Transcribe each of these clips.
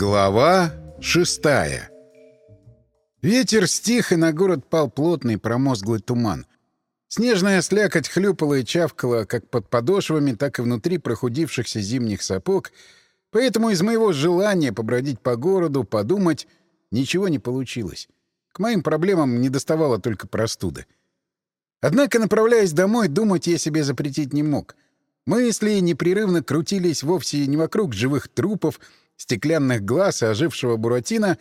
Глава шестая Ветер стих, и на город пал плотный промозглый туман. Снежная слякоть хлюпала и чавкала как под подошвами, так и внутри прохудившихся зимних сапог, поэтому из моего желания побродить по городу, подумать, ничего не получилось. К моим проблемам не доставало только простуды. Однако, направляясь домой, думать я себе запретить не мог. Мысли непрерывно крутились вовсе не вокруг живых трупов, стеклянных глаз и ожившего Буратино,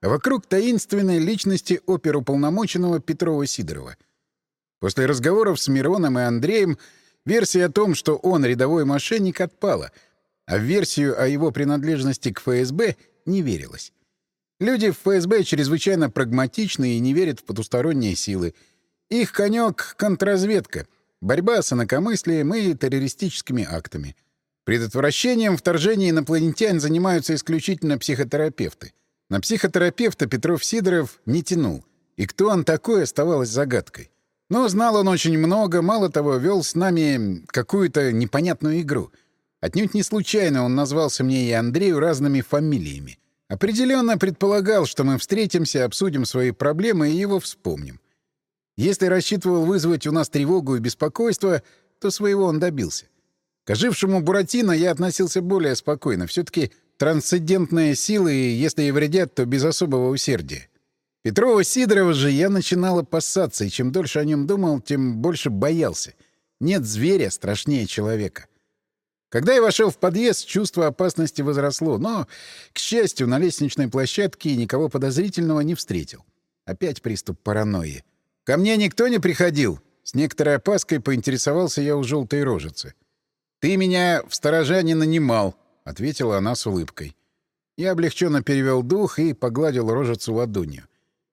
вокруг таинственной личности оперуполномоченного Петрова-Сидорова. После разговоров с Мироном и Андреем версия о том, что он рядовой мошенник, отпала, а в версию о его принадлежности к ФСБ не верилось. Люди в ФСБ чрезвычайно прагматичны и не верят в потусторонние силы. Их конек — контрразведка, борьба с инакомыслием и террористическими актами — Предотвращением вторжения инопланетян занимаются исключительно психотерапевты. На психотерапевта Петров Сидоров не тянул. И кто он такой, оставалось загадкой. Но знал он очень много, мало того, вел с нами какую-то непонятную игру. Отнюдь не случайно он назвался мне и Андрею разными фамилиями. Определенно предполагал, что мы встретимся, обсудим свои проблемы и его вспомним. Если рассчитывал вызвать у нас тревогу и беспокойство, то своего он добился. К ожившему Буратино я относился более спокойно. Все-таки трансцендентные силы, если и вредят, то без особого усердия. Петрова Сидорова же я начинал опасаться, и чем дольше о нем думал, тем больше боялся. Нет зверя страшнее человека. Когда я вошел в подъезд, чувство опасности возросло, но, к счастью, на лестничной площадке никого подозрительного не встретил. Опять приступ паранойи. «Ко мне никто не приходил?» С некоторой опаской поинтересовался я у желтой рожицы. — «Ты меня в сторожа не нанимал», — ответила она с улыбкой. Я облегченно перевел дух и погладил рожицу ладонью.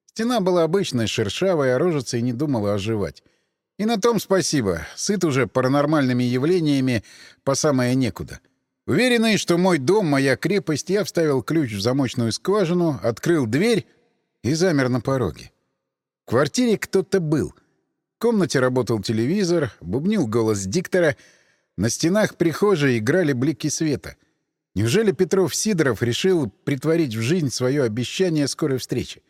Стена была обычной, шершавой, а рожица и не думала оживать. И на том спасибо. Сыт уже паранормальными явлениями по самое некуда. Уверенный, что мой дом — моя крепость, я вставил ключ в замочную скважину, открыл дверь и замер на пороге. В квартире кто-то был. В комнате работал телевизор, бубнил голос диктора — на стенах прихожей играли блики света. Неужели Петров-Сидоров решил притворить в жизнь свое обещание скорой встречи?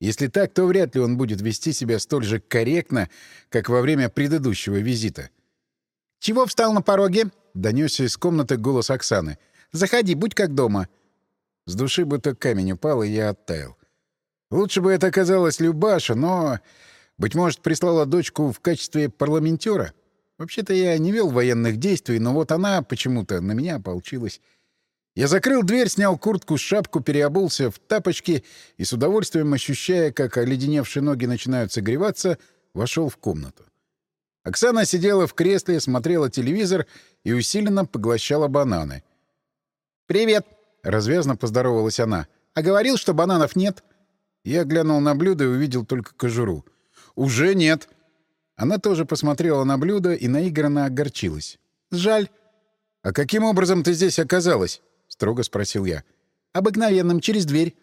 Если так, то вряд ли он будет вести себя столь же корректно, как во время предыдущего визита. «Чего встал на пороге?» — донесся из комнаты голос Оксаны. «Заходи, будь как дома». С души будто камень упал, и я оттаял. Лучше бы это оказалась Любаша, но, быть может, прислала дочку в качестве парламентера? Вообще-то я не вел военных действий, но вот она почему-то на меня ополчилась. Я закрыл дверь, снял куртку, шапку, переобулся в тапочки и с удовольствием, ощущая, как оледеневшие ноги начинают согреваться, вошел в комнату. Оксана сидела в кресле, смотрела телевизор и усиленно поглощала бананы. «Привет!» — развязно поздоровалась она. «А говорил, что бананов нет?» Я глянул на блюдо и увидел только кожуру. «Уже нет!» Она тоже посмотрела на блюдо и наигранно огорчилась. «Жаль». «А каким образом ты здесь оказалась?» — строго спросил я. «Обыкновенным, через дверь».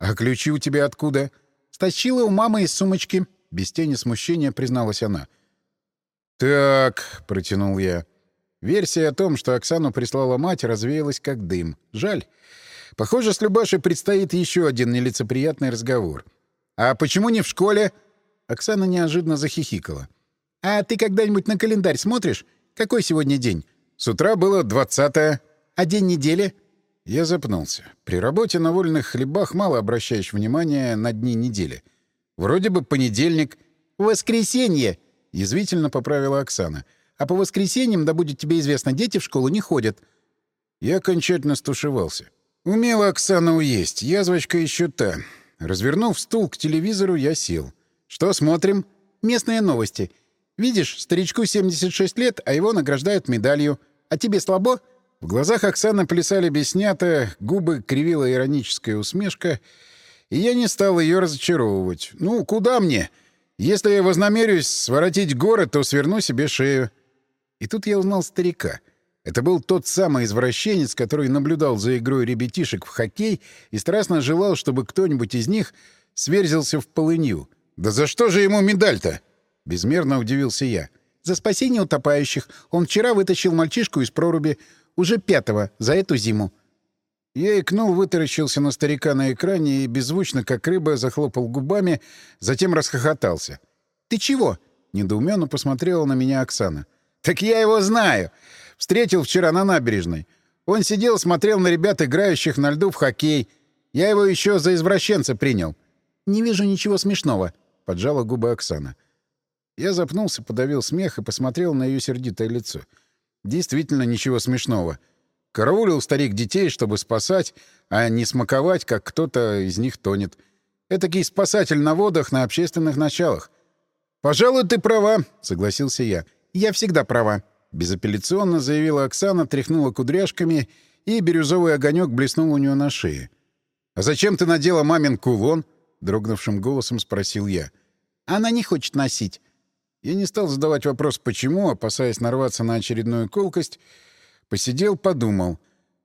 «А ключи у тебя откуда?» «Стащила у мамы из сумочки», — без тени смущения призналась она. «Так», — протянул я. Версия о том, что Оксану прислала мать, развеялась как дым. Жаль. Похоже, с Любашей предстоит еще один нелицеприятный разговор. «А почему не в школе?» Оксана неожиданно захихикала. «А ты когда-нибудь на календарь смотришь? Какой сегодня день?» «С утра было двадцатое». «А день недели?» Я запнулся. При работе на вольных хлебах мало обращаешь внимания на дни недели. Вроде бы понедельник. «Воскресенье!» — язвительно поправила Оксана. «А по воскресеньям, да будет тебе известно, дети в школу не ходят». Я окончательно стушевался. Умела Оксана уесть, язвочка еще та. Развернув стул к телевизору, я сел. «Что смотрим?» «Местные новости. Видишь, старичку 76 лет, а его награждают медалью. А тебе слабо?» В глазах Оксаны плясали беснята, губы кривила ироническая усмешка, и я не стал ее разочаровывать. «Ну, куда мне? Если я вознамерюсь своротить город, то сверну себе шею». И тут я узнал старика. Это был тот самый извращенец, который наблюдал за игрой ребятишек в хоккей и страстно желал, чтобы кто-нибудь из них сверзился в полынью. «Да за что же ему медаль-то?» Безмерно удивился я. «За спасение утопающих. Он вчера вытащил мальчишку из проруби. Уже пятого за эту зиму». Я икнул, вытаращился на старика на экране и беззвучно, как рыба, захлопал губами, затем расхохотался. «Ты чего?» — недоуменно посмотрела на меня Оксана. «Так я его знаю! Встретил вчера на набережной. Он сидел, смотрел на ребят, играющих на льду в хоккей. Я его еще за извращенца принял». «Не вижу ничего смешного», — поджала губы Оксана. Я запнулся, подавил смех и посмотрел на ее сердитое лицо. Действительно, ничего смешного. Караулил старик детей, чтобы спасать, а не смаковать, как кто-то из них тонет. Этакий спасатель на водах на общественных началах. «Пожалуй, ты права», — согласился я. «Я всегда права», — безапелляционно заявила Оксана, тряхнула кудряшками, и бирюзовый огонек блеснул у нее на шее. «А зачем ты надела мамин кулон?» — дрогнувшим голосом спросил я. «Она не хочет носить». Я не стал задавать вопрос «почему?», опасаясь нарваться на очередную колкость. Посидел, подумал.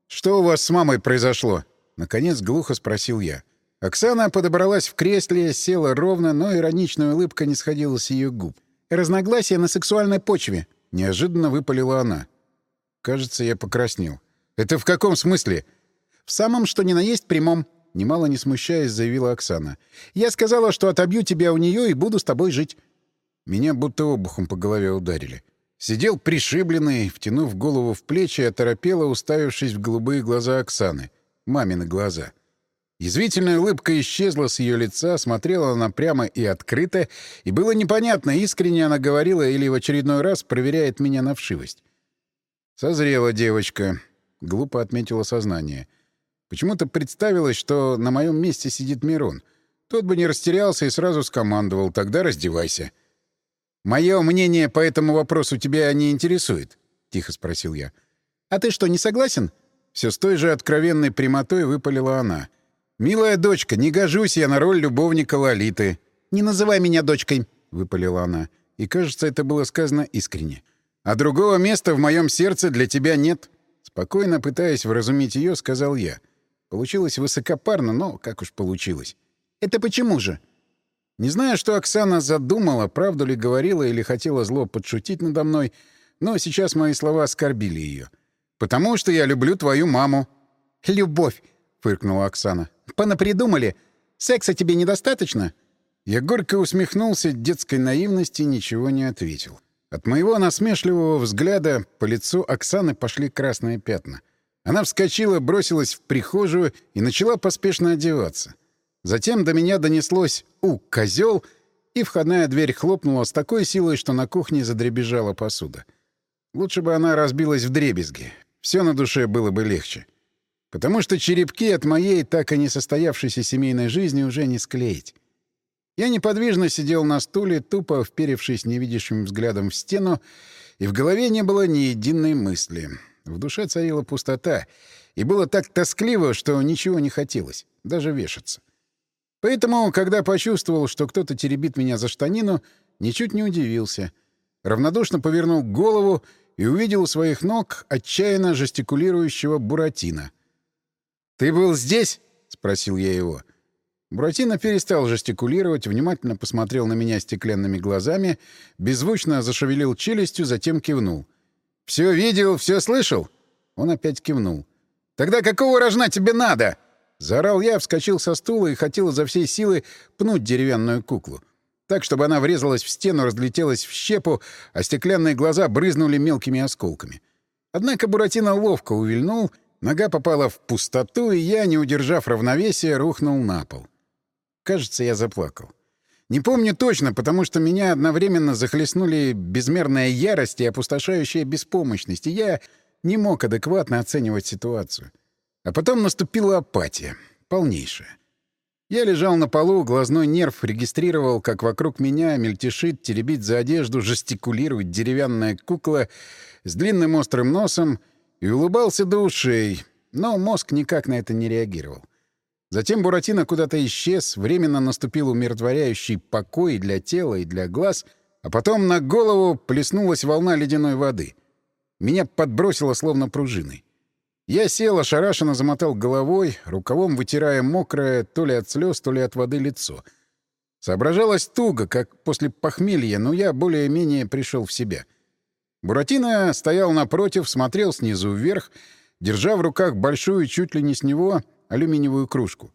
«Что у вас с мамой произошло?» Наконец глухо спросил я. Оксана подобралась в кресле, села ровно, но ироничная улыбка не сходила с ее губ. «Разногласия на сексуальной почве», — неожиданно выпалила она. Кажется, я покраснел. «Это в каком смысле?» «В самом, что ни на есть прямом», — немало не смущаясь, заявила Оксана. «Я сказала, что отобью тебя у нее и буду с тобой жить». Меня будто обухом по голове ударили. Сидел пришибленный, втянув голову в плечи, оторопело уставившись в голубые глаза Оксаны. Мамины глаза. Язвительная улыбка исчезла с ее лица, смотрела она прямо и открыто, и было непонятно, искренне она говорила или в очередной раз проверяет меня на вшивость. «Созрела девочка», — глупо отметила сознание. Почему-то представилось, что на моем месте сидит Мирон. Тот бы не растерялся и сразу скомандовал «тогда раздевайся». «Мое мнение по этому вопросу тебя не интересует?» — тихо спросил я. «А ты что, не согласен?» Все с той же откровенной прямотой выпалила она. «Милая дочка, не гожусь я на роль любовника Лолиты». «Не называй меня дочкой», — выпалила она. И, кажется, это было сказано искренне. «А другого места в моем сердце для тебя нет». Спокойно пытаясь вразумить ее, сказал я. Получилось высокопарно, но как уж получилось. «Это почему же?» Не знаю, что Оксана задумала, правду ли говорила или хотела зло подшутить надо мной, но сейчас мои слова оскорбили ее. «Потому что я люблю твою маму». «Любовь!» — фыркнула Оксана. «Понапридумали. Секса тебе недостаточно?» Я горько усмехнулся детской наивности ничего не ответил. От моего насмешливого взгляда по лицу Оксаны пошли красные пятна. Она вскочила, бросилась в прихожую и начала поспешно одеваться. Затем до меня донеслось «У, козел!» и входная дверь хлопнула с такой силой, что на кухне задребежала посуда. Лучше бы она разбилась в дребезги. Все на душе было бы легче. Потому что черепки от моей так и не состоявшейся семейной жизни уже не склеить. Я неподвижно сидел на стуле, тупо вперевшись невидящим взглядом в стену, и в голове не было ни единой мысли. В душе царила пустота, и было так тоскливо, что ничего не хотелось, даже вешаться. Поэтому, когда почувствовал, что кто-то теребит меня за штанину, ничуть не удивился. Равнодушно повернул голову и увидел у своих ног отчаянно жестикулирующего Буратино. «Ты был здесь?» — спросил я его. Буратино перестал жестикулировать, внимательно посмотрел на меня стеклянными глазами, беззвучно зашевелил челюстью, затем кивнул. «Все видел, все слышал?» Он опять кивнул. «Тогда какого рожна тебе надо?» Заорал я, вскочил со стула и хотел изо всей силы пнуть деревянную куклу. Так, чтобы она врезалась в стену, разлетелась в щепу, а стеклянные глаза брызнули мелкими осколками. Однако Буратино ловко увильнул, нога попала в пустоту, и я, не удержав равновесия, рухнул на пол. Кажется, я заплакал. Не помню точно, потому что меня одновременно захлестнули безмерная ярость и опустошающая беспомощность, и я не мог адекватно оценивать ситуацию. А потом наступила апатия. Полнейшая. Я лежал на полу, глазной нерв регистрировал, как вокруг меня мельтешит, теребит за одежду, жестикулирует деревянная кукла с длинным острым носом и улыбался до ушей, но мозг никак на это не реагировал. Затем Буратино куда-то исчез, временно наступил умиротворяющий покой для тела и для глаз, а потом на голову плеснулась волна ледяной воды. Меня подбросило словно пружиной. Я сел, ошарашенно замотал головой, рукавом вытирая мокрое то ли от слез, то ли от воды лицо. Соображалось туго, как после похмелья, но я более-менее пришел в себя. Буратино стоял напротив, смотрел снизу вверх, держа в руках большую, чуть ли не с него, алюминиевую кружку.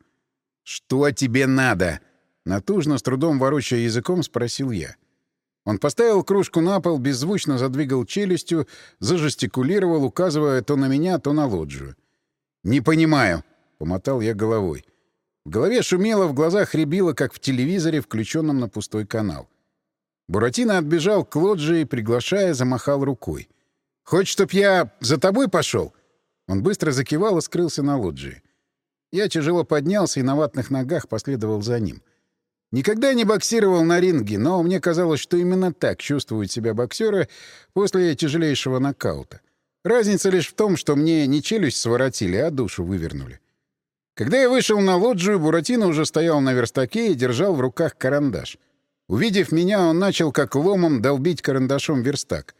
«Что тебе надо?» — натужно, с трудом ворочая языком, спросил я. Он поставил кружку на пол, беззвучно задвигал челюстью, зажестикулировал, указывая то на меня, то на лоджию. «Не понимаю», — помотал я головой. В голове шумело, в глазах рябило, как в телевизоре, включенном на пустой канал. Буратино отбежал к лоджии, приглашая, замахал рукой. «Хочешь, чтоб я за тобой пошел?» Он быстро закивал и скрылся на лоджии. Я тяжело поднялся и на ватных ногах последовал за ним. Никогда не боксировал на ринге, но мне казалось, что именно так чувствуют себя боксеры после тяжелейшего нокаута. Разница лишь в том, что мне не челюсть своротили, а душу вывернули. Когда я вышел на лоджию, Буратино уже стоял на верстаке и держал в руках карандаш. Увидев меня, он начал как ломом долбить карандашом верстак.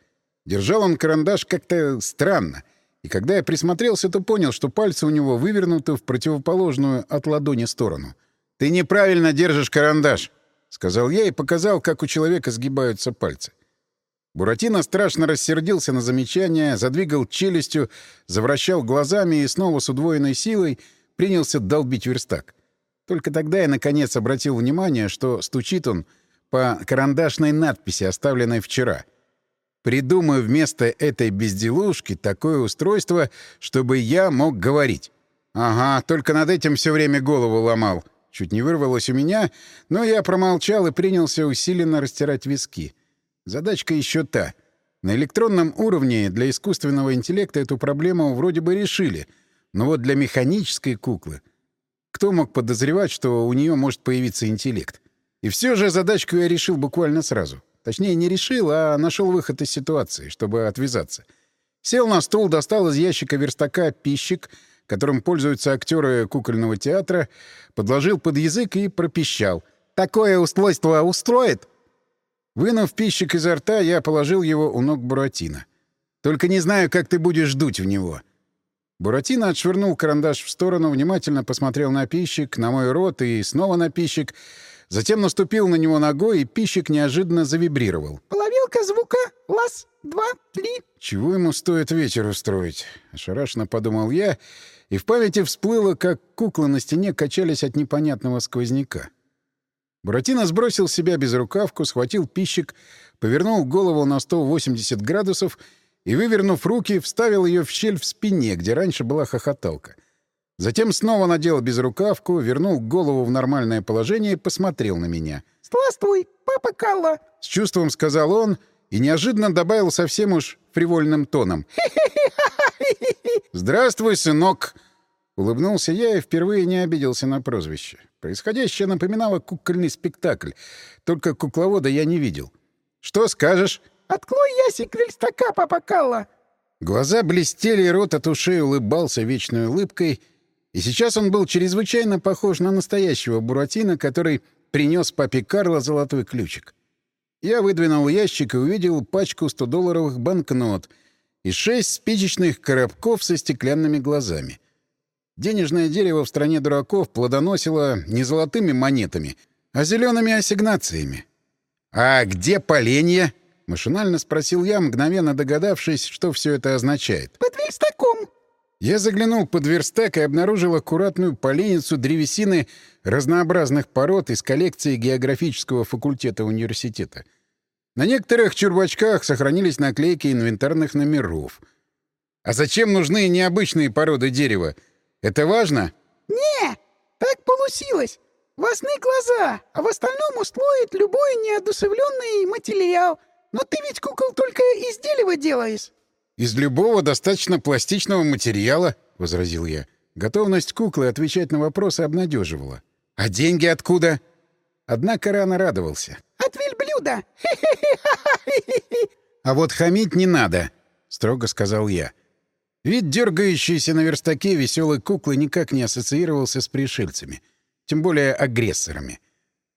Держал он карандаш как-то странно — и когда я присмотрелся, то понял, что пальцы у него вывернуты в противоположную от ладони сторону. «Ты неправильно держишь карандаш», — сказал я и показал, как у человека сгибаются пальцы. Буратино страшно рассердился на замечание, задвигал челюстью, завращал глазами и снова с удвоенной силой принялся долбить верстак. Только тогда я, наконец, обратил внимание, что стучит он по карандашной надписи, оставленной вчера — Придумаю вместо этой безделушки такое устройство, чтобы я мог говорить. Ага, только над этим все время голову ломал. Чуть не вырвалось у меня, но я промолчал и принялся усиленно растирать виски. Задачка еще та. На электронном уровне для искусственного интеллекта эту проблему вроде бы решили, но вот для механической куклы... Кто мог подозревать, что у нее может появиться интеллект? И все же задачку я решил буквально сразу. Точнее, не решил, а нашел выход из ситуации, чтобы отвязаться. Сел на стул, достал из ящика верстака пищик, которым пользуются актеры кукольного театра, подложил под язык и пропищал. «Такое устройство устроит?» Вынув пищик изо рта, я положил его у ног Буратино. «Только не знаю, как ты будешь дуть в него». Буратино отшвырнул карандаш в сторону, внимательно посмотрел на пищик, на мой рот и снова на пищик — Затем наступил на него ногой, и пищик неожиданно завибрировал. «Половилка звука. Лас, два, три». «Чего ему стоит вечер устроить?» — ошарашенно подумал я, и в памяти всплыло, как куклы на стене качались от непонятного сквозняка. Буратино сбросил с себя безрукавку, схватил пищик, повернул голову на 180 градусов и, вывернув руки, вставил ее в щель в спине, где раньше была хохоталка. Затем снова надел безрукавку, вернул голову в нормальное положение и посмотрел на меня. «Здравствуй, папа Калла!» — с чувством сказал он и неожиданно добавил совсем уж фривольным тоном. «Здравствуй, сынок!» Улыбнулся я и впервые не обиделся на прозвище. Происходящее напоминало кукольный спектакль, только кукловода я не видел. «Что скажешь?» «Открой ясик верстака, папа Калла!» Глаза блестели, и рот от ушей улыбался вечной улыбкой — и сейчас он был чрезвычайно похож на настоящего Буратино, который принес папе Карло золотой ключик. Я выдвинул ящик и увидел пачку 100-долларовых банкнот и шесть спичечных коробков со стеклянными глазами. Денежное дерево в стране дураков плодоносило не золотыми монетами, а зелеными ассигнациями. «А где поленья?» — машинально спросил я, мгновенно догадавшись, что все это означает. «Под верстаком», я заглянул под верстак и обнаружил аккуратную поленницу древесины разнообразных пород из коллекции географического факультета университета. На некоторых чурбачках сохранились наклейки инвентарных номеров. А зачем нужны необычные породы дерева? Это важно? Не, так получилось. Важны глаза, а в остальном устроит любой неодушевленный материал. Но ты ведь кукол только из дерева делаешь. «Из любого достаточно пластичного материала», — возразил я. Готовность куклы отвечать на вопросы обнадеживала. «А деньги откуда?» Однако рано радовался. «От вельблюда!» «А вот хамить не надо», — строго сказал я. Вид дергающейся на верстаке веселой куклы никак не ассоциировался с пришельцами, тем более агрессорами.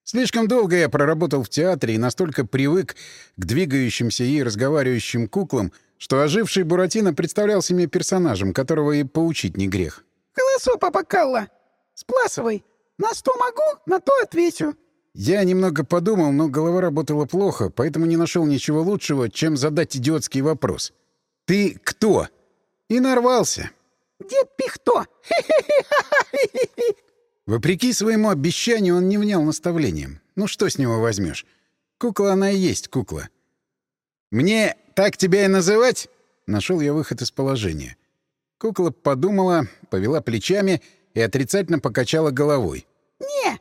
Слишком долго я проработал в театре и настолько привык к двигающимся и разговаривающим куклам — что оживший Буратино представлялся мне персонажем, которого и поучить не грех. «Колосо, папа Калла! Спласывай! На что могу, на то отвечу!» Я немного подумал, но голова работала плохо, поэтому не нашел ничего лучшего, чем задать идиотский вопрос. «Ты кто?» И нарвался. Дед Пихто! Вопреки своему обещанию он не внял наставлением. Ну что с него возьмешь? Кукла она и есть кукла. «Мне так тебя и называть?» Нашел я выход из положения. Кукла подумала, повела плечами и отрицательно покачала головой. «Не,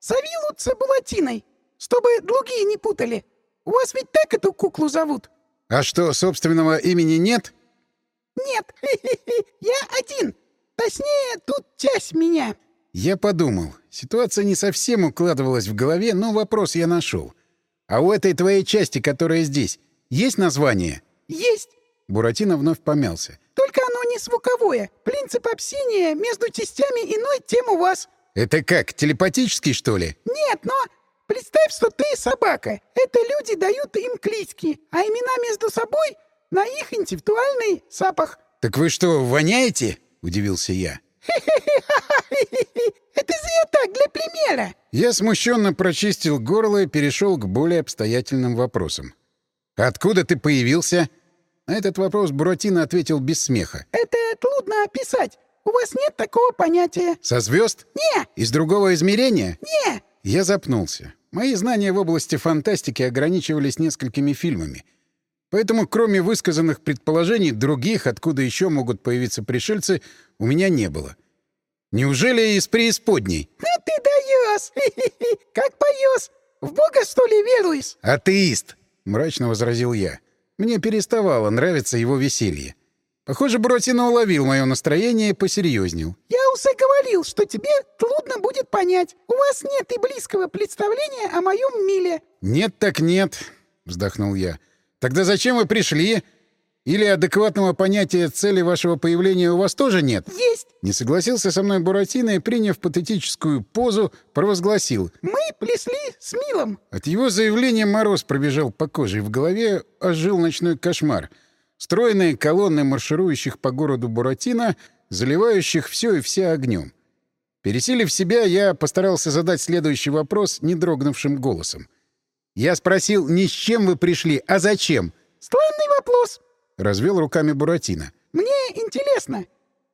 зови лучше Булатиной, чтобы другие не путали. У вас ведь так эту куклу зовут?» «А что, собственного имени нет?» «Нет, я один. Точнее, тут часть меня». Я подумал. Ситуация не совсем укладывалась в голове, но вопрос я нашел. «А у этой твоей части, которая здесь, есть название?» «Есть». Буратино вновь помялся. «Только оно не звуковое. Принцип общения между частями иной, тем у вас». «Это как, телепатический, что ли?» «Нет, но представь, что ты собака. Это люди дают им клички, а имена между собой на их интеллектуальный запах». «Так вы что, воняете?» — удивился я. Это я так, для примера. Я смущенно прочистил горло и перешел к более обстоятельным вопросам. «Откуда ты появился?» На этот вопрос Буратино ответил без смеха. Это трудно описать. У вас нет такого понятия. «Со звезд? Не, Из другого измерения?» не. Я запнулся. Мои знания в области фантастики ограничивались несколькими фильмами. Поэтому, кроме высказанных предположений, других, откуда еще могут появиться пришельцы, у меня не было. Неужели из преисподней? Ну ты даешь. Как поешь. В Бога, что ли, веруешь? «Атеист!» — мрачно возразил я. Мне переставало нравиться его веселье. Похоже, Буратино уловил мое настроение и посерьезнел. Я уже говорил, что тебе трудно будет понять. У вас нет и близкого представления о моем миле. «Нет так нет», — вздохнул я. «Тогда зачем вы пришли? Или адекватного понятия цели вашего появления у вас тоже нет?» Есть. Не согласился со мной Буратино и, приняв патетическую позу, провозгласил. Мы плесли с Милом. От его заявления мороз пробежал по коже, и в голове ожил ночной кошмар. Стройные колонны марширующих по городу Буратино, заливающих все и вся огнем. Пересилив себя, я постарался задать следующий вопрос недрогнувшим голосом. Я спросил, не с чем вы пришли, а зачем? Странный вопрос. — развел руками Буратино. Мне интересно.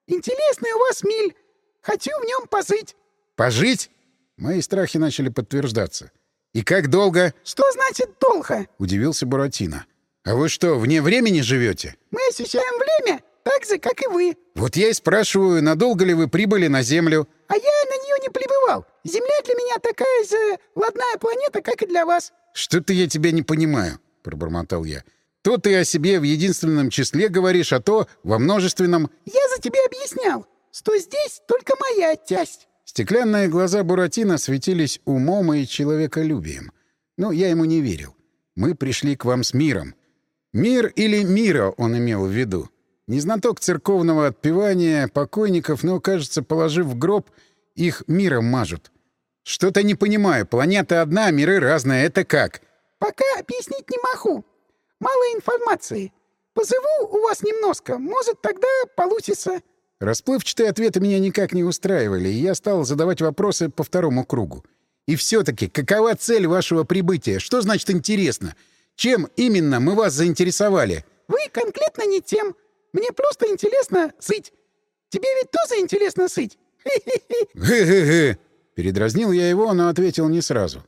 Интересный у вас миль. Хочу в нем пожить. «Пожить?» Мои страхи начали подтверждаться. «И как долго?» Что значит долго? — удивился Буратино. «А вы что, вне времени живете? Мы ощущаем время так же, как и вы. Вот я и спрашиваю, надолго ли вы прибыли на Землю?» А я на нее не пребывал. Земля для меня такая же ладная планета, как и для вас. «Что-то я тебя не понимаю», — пробормотал я. «То ты о себе в единственном числе говоришь, а то во множественном...» Я за тебя объяснял, что здесь только моя часть. Стеклянные глаза Буратино светились умом и человеколюбием. Но я ему не верил. Мы пришли к вам с миром. Мир или мира он имел в виду. Не знаток церковного отпевания покойников, но, кажется, положив в гроб, их миром мажут. Что-то не понимаю. Планета одна, миры разные. Это как? Пока объяснить не могу. Мало информации. Позову у вас немножко, может, тогда получится. Расплывчатые ответы меня никак не устраивали, и я стал задавать вопросы по второму кругу. И все-таки, какова цель вашего прибытия? Что значит интересно? Чем именно мы вас заинтересовали? Вы конкретно не тем. Мне просто интересно сыть. Тебе ведь тоже интересно сыть? Хе-хе-хе. Передразнил я его, но ответил не сразу.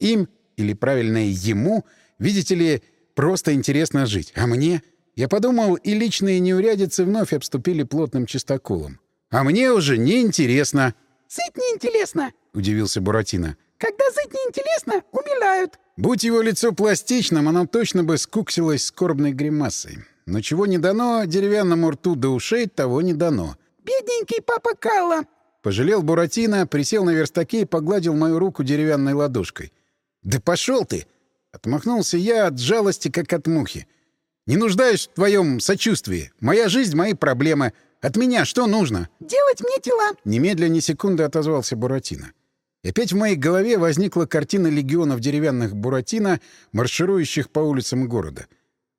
Им, или правильно ему, видите ли, просто интересно жить. А мне? Я подумал, и личные неурядицы вновь обступили плотным чистоколом. А мне уже неинтересно, Сыть неинтересно. — удивился Буратино. Когда сыть неинтересно, умирают. Будь его лицо пластичным, оно точно бы скуксилось скорбной гримасой. Но чего не дано деревянному рту до ушей, того не дано. Бедненький папа Калла. Пожалел Буратино, присел на верстаке и погладил мою руку деревянной ладошкой. «Да пошел ты!» — отмахнулся я от жалости, как от мухи. «Не нуждаюсь в твоем сочувствии. Моя жизнь — мои проблемы. От меня что нужно?» Делать мне дела. Немедля ни секунды отозвался Буратино. И опять в моей голове возникла картина легионов деревянных Буратино, марширующих по улицам города.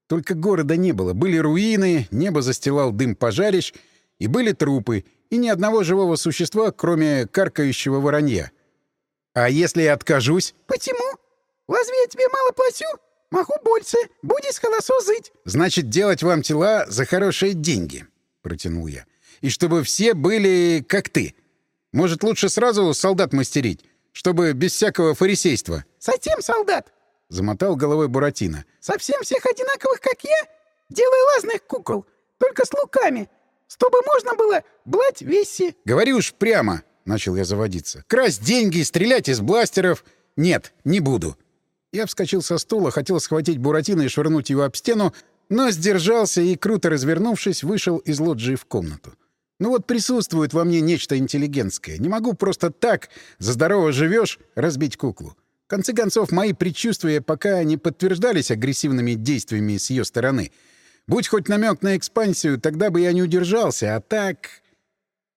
Только города не было. Были руины, небо застилал дым пожарищ, и были трупы, и ни одного живого существа, кроме каркающего воронья. А если я откажусь? Почему? Разве я тебе мало плачу? Могу больше. Будешь хорошо жить. Значит, делать вам тела за хорошие деньги, — протянул я. И чтобы все были как ты. Может, лучше сразу солдат мастерить, чтобы без всякого фарисейства?» «Совсем солдат?» — замотал головой Буратино. «Совсем всех одинаковых, как я? Делай разных кукол, только с луками, чтобы можно было блать веси». «Говори уж прямо!» — начал я заводиться. «Красть деньги, стрелять из бластеров? Нет, не буду». Я вскочил со стула, хотел схватить Буратино и швырнуть его об стену, но сдержался и, круто развернувшись, вышел из лоджии в комнату. Ну вот присутствует во мне нечто интеллигентское. Не могу просто так, за здорово живешь, разбить куклу. В конце концов, мои предчувствия пока не подтверждались агрессивными действиями с ее стороны. Будь хоть намек на экспансию, тогда бы я не удержался, а так...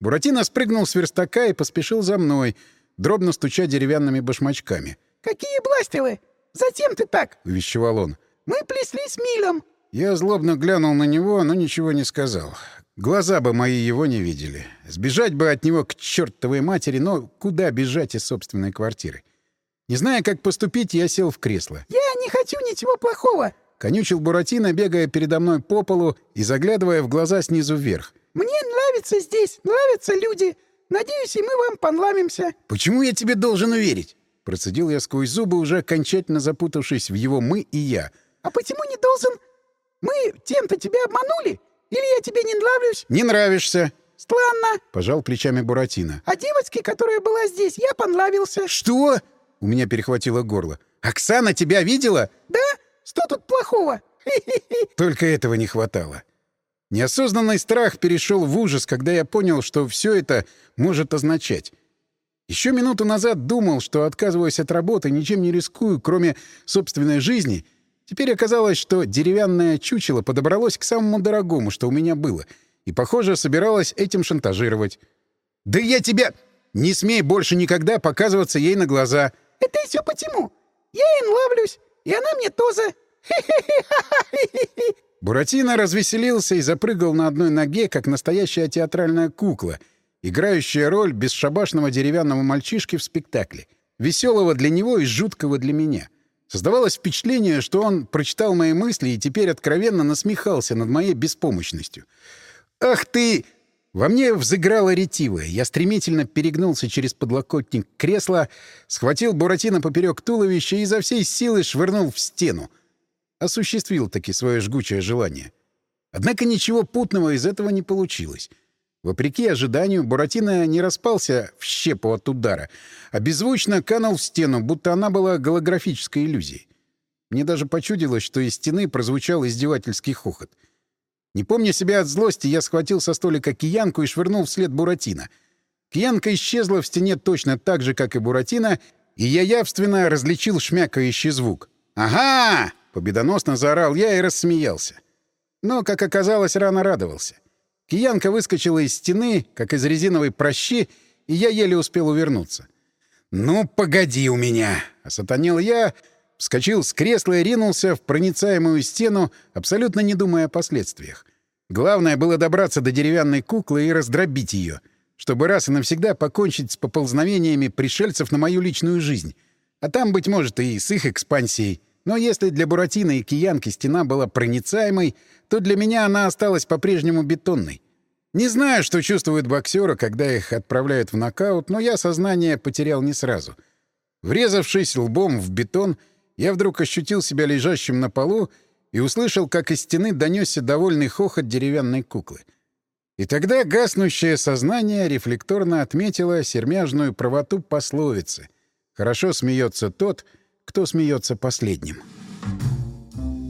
Буратино спрыгнул с верстака и поспешил за мной, дробно стуча деревянными башмачками. «Какие бластеры? Затем ты так?» — увещевал он. «Мы плесли с Милем». Я злобно глянул на него, но ничего не сказал. Глаза бы мои его не видели. Сбежать бы от него к чертовой матери, но куда бежать из собственной квартиры? Не зная, как поступить, я сел в кресло. «Я не хочу ничего плохого!» — конючил Буратино, бегая передо мной по полу и заглядывая в глаза снизу вверх. «Мне нравится здесь, нравятся люди. Надеюсь, и мы вам понравимся». «Почему я тебе должен верить?» Процедил я сквозь зубы, уже окончательно запутавшись в его «мы» и «я». «А почему не должен? Мы тем-то тебя обманули? Или я тебе не нравлюсь?» «Не нравишься». «Странно», — пожал плечами Буратино. «А девочке, которая была здесь, я понравился». «Что?» — у меня перехватило горло. «Оксана тебя видела?» «Да? Что тут плохого?» Только этого не хватало. Неосознанный страх перешел в ужас, когда я понял, что все это может означать. Еще минуту назад думал, что отказываясь от работы, ничем не рискую, кроме собственной жизни. Теперь оказалось, что деревянное чучело подобралось к самому дорогому, что у меня было, и, похоже, собиралось этим шантажировать. «Да я тебя...» «Не смей больше никогда показываться ей на глаза!» «Это все почему? Я ей нравлюсь, и она мне тоже!» Буратино развеселился и запрыгал на одной ноге, как настоящая театральная кукла, играющая роль бесшабашного деревянного мальчишки в спектакле, веселого для него и жуткого для меня. Создавалось впечатление, что он прочитал мои мысли и теперь откровенно насмехался над моей беспомощностью. «Ах ты!» Во мне взыграло ретивое. Я стремительно перегнулся через подлокотник кресла, схватил Буратино поперек туловища и изо всей силы швырнул в стену. Осуществил таки свое жгучее желание. Однако ничего путного из этого не получилось. Вопреки ожиданию, Буратино не распался в щепу от удара, а беззвучно канул в стену, будто она была голографической иллюзией. Мне даже почудилось, что из стены прозвучал издевательский хохот — не помня себя от злости, я схватил со столика киянку и швырнул вслед Буратино. Киянка исчезла в стене точно так же, как и Буратино, и я явственно различил шмякающий звук. «Ага!» — победоносно заорал я и рассмеялся. Но, как оказалось, рано радовался. Киянка выскочила из стены, как из резиновой прощи, и я еле успел увернуться. «Ну, погоди у меня!» — осатанил я, вскочил с кресла и ринулся в проницаемую стену, абсолютно не думая о последствиях. Главное было добраться до деревянной куклы и раздробить ее, чтобы раз и навсегда покончить с поползновениями пришельцев на мою личную жизнь. А там, быть может, и с их экспансией. Но если для Буратино и Киянки стена была проницаемой, то для меня она осталась по-прежнему бетонной. Не знаю, что чувствуют боксеры, когда их отправляют в нокаут, но я сознание потерял не сразу. Врезавшись лбом в бетон — я вдруг ощутил себя лежащим на полу и услышал, как из стены донесся довольный хохот деревянной куклы. И тогда гаснущее сознание рефлекторно отметило сермяжную правоту пословицы «Хорошо смеется тот, кто смеется последним».